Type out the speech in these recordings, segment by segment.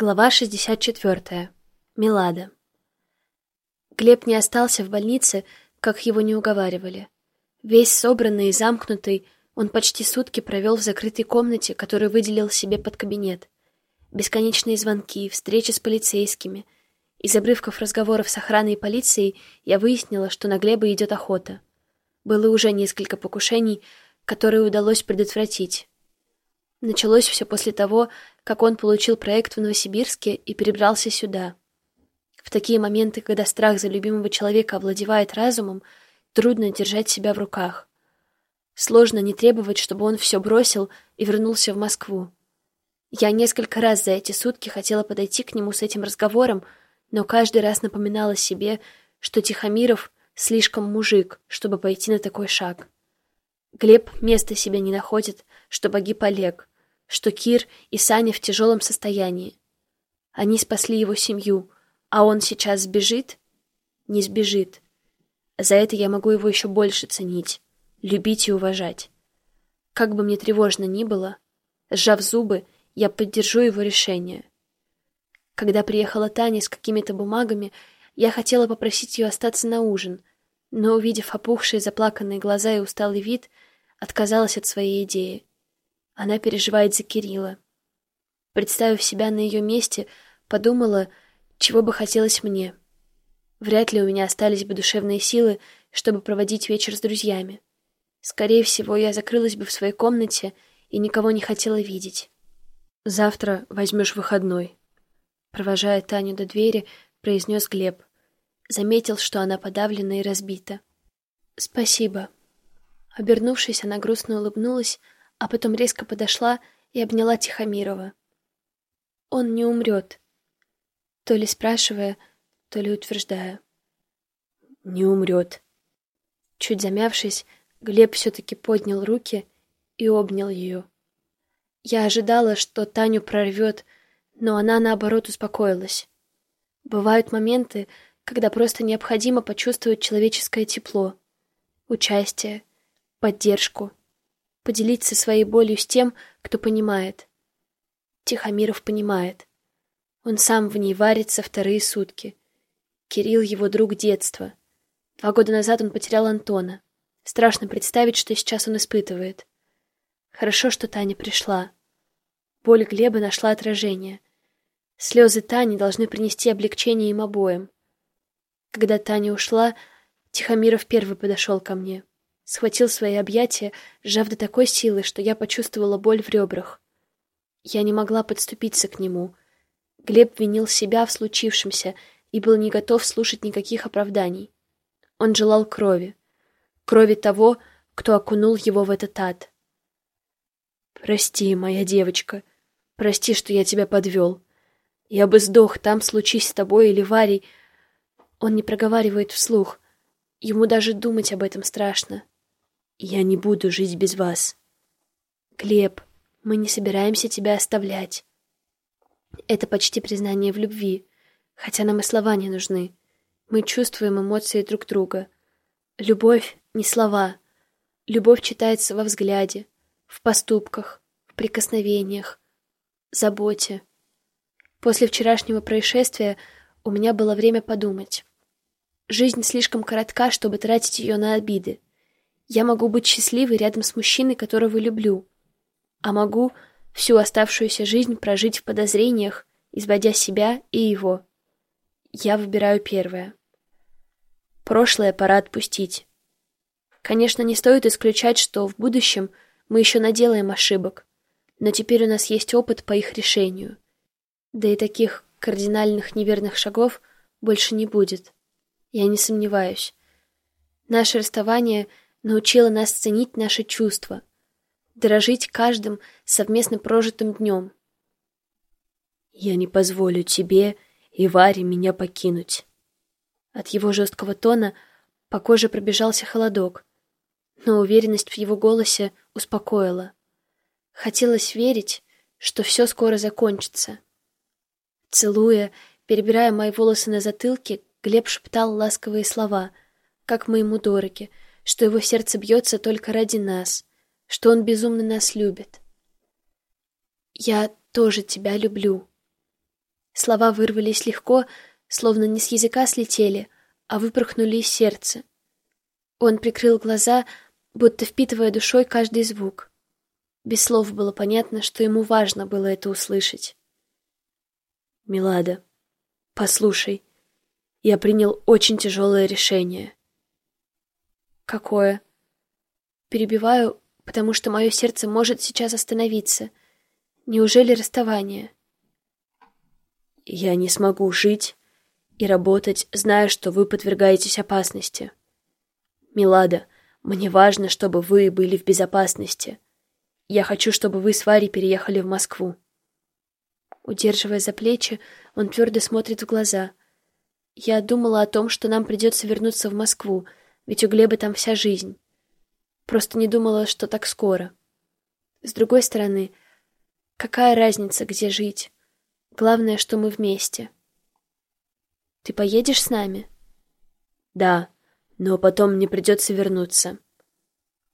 Глава 64. Милада. Глеб не остался в больнице, как его не уговаривали. Весь собранный и замкнутый, он почти сутки провел в закрытой комнате, которую выделил себе под кабинет. Бесконечные звонки, встречи с полицейскими. Из обрывков разговоров с охраной и полицией я выяснила, что на Глеба идет охота. Было уже несколько покушений, которые удалось предотвратить. Началось все после того, как он получил проект в Новосибирске и перебрался сюда. В такие моменты, когда страх за любимого человека овладевает разумом, трудно держать себя в руках. Сложно не требовать, чтобы он все бросил и вернулся в Москву. Я несколько раз за эти сутки хотела подойти к нему с этим разговором, но каждый раз напоминала себе, что Тихомиров слишком мужик, чтобы пойти на такой шаг. Глеб места себе не находит, что погиб Олег что Кир и Саня в тяжелом состоянии. Они спасли его семью, а он сейчас сбежит? Не сбежит. За это я могу его еще больше ценить, любить и уважать. Как бы мне тревожно ни было, сжав зубы, я поддержу его решение. Когда приехала Таня с какими-то бумагами, я хотела попросить ее остаться на ужин, но, увидев опухшие заплаканные глаза и усталый вид, отказалась от своей идеи. Она переживает за Кирилла. Представив себя на ее месте, подумала, чего бы хотелось мне. Вряд ли у меня остались бы душевные силы, чтобы проводить вечер с друзьями. Скорее всего, я закрылась бы в своей комнате и никого не хотела видеть. «Завтра возьмешь выходной», — провожая Таню до двери, произнес Глеб. Заметил, что она подавлена и разбита. «Спасибо». Обернувшись, она грустно улыбнулась, а потом резко подошла и обняла Тихомирова. Он не умрет, то ли спрашивая, то ли утверждая. Не умрет. Чуть замявшись, Глеб все-таки поднял руки и обнял ее. Я ожидала, что Таню прорвет, но она, наоборот, успокоилась. Бывают моменты, когда просто необходимо почувствовать человеческое тепло, участие, поддержку — поделиться своей болью с тем, кто понимает. Тихомиров понимает. Он сам в ней варится вторые сутки. Кирилл — его друг детства. Два года назад он потерял Антона. Страшно представить, что сейчас он испытывает. Хорошо, что Таня пришла. Боль Глеба нашла отражение. Слезы Тани должны принести облегчение им обоим. Когда Таня ушла, Тихомиров первый подошел ко мне схватил свои объятия, сжав до такой силы, что я почувствовала боль в ребрах. Я не могла подступиться к нему. Глеб винил себя в случившемся и был не готов слушать никаких оправданий. Он желал крови. Крови того, кто окунул его в этот ад. «Прости, моя девочка. Прости, что я тебя подвел. Я бы сдох там, случись с тобой или Варей». Он не проговаривает вслух. Ему даже думать об этом страшно. Я не буду жить без вас. Глеб, мы не собираемся тебя оставлять. Это почти признание в любви, хотя нам и слова не нужны. Мы чувствуем эмоции друг друга. Любовь — не слова. Любовь читается во взгляде, в поступках, в прикосновениях, заботе. После вчерашнего происшествия у меня было время подумать. Жизнь слишком коротка, чтобы тратить ее на обиды. Я могу быть счастливой рядом с мужчиной, которого люблю, а могу всю оставшуюся жизнь прожить в подозрениях, изводя себя и его. Я выбираю первое. Прошлое пора отпустить. Конечно, не стоит исключать, что в будущем мы еще наделаем ошибок, но теперь у нас есть опыт по их решению. Да и таких кардинальных неверных шагов больше не будет. Я не сомневаюсь. Наше расставание — научила нас ценить наши чувства, дорожить каждым совместно прожитым днем. «Я не позволю тебе и Варе меня покинуть». От его жесткого тона по коже пробежался холодок, но уверенность в его голосе успокоила. Хотелось верить, что все скоро закончится. Целуя, перебирая мои волосы на затылке, Глеб шептал ласковые слова, как мы ему дороги, что его сердце бьется только ради нас, что он безумно нас любит. «Я тоже тебя люблю», Слова вырвались легко, словно не с языка слетели, а выпорхнули из сердца. Он прикрыл глаза, будто впитывая душой каждый звук. Без слов было понятно, что ему важно было это услышать. «Милада, послушай, я принял очень тяжелое решение». «Какое?» Перебиваю, потому что мое сердце может сейчас остановиться. Неужели расставание? Я не смогу жить и работать, зная, что вы подвергаетесь опасности. Милада, мне важно, чтобы вы были в безопасности. Я хочу, чтобы вы с Варей переехали в Москву. Удерживая за плечи, он твердо смотрит в глаза. Я думала о том, что нам придется вернуться в Москву, ведь у Глеба там вся жизнь. Просто не думала, что так скоро. С другой стороны, какая разница, где жить? Главное, что мы вместе. Ты поедешь с нами? Да, но потом мне придется вернуться.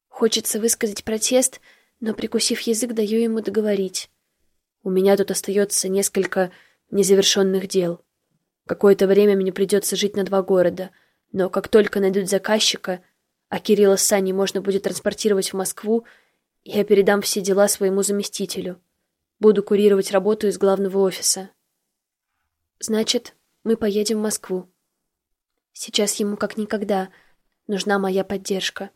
Хочется высказать протест, но, прикусив язык, даю ему договорить. У меня тут остается несколько незавершенных дел. Какое-то время мне придется жить на два города, но как только найдут заказчика, а Кирилла с Саней можно будет транспортировать в Москву, я передам все дела своему заместителю. Буду курировать работу из главного офиса. Значит, мы поедем в Москву. Сейчас ему как никогда нужна моя поддержка.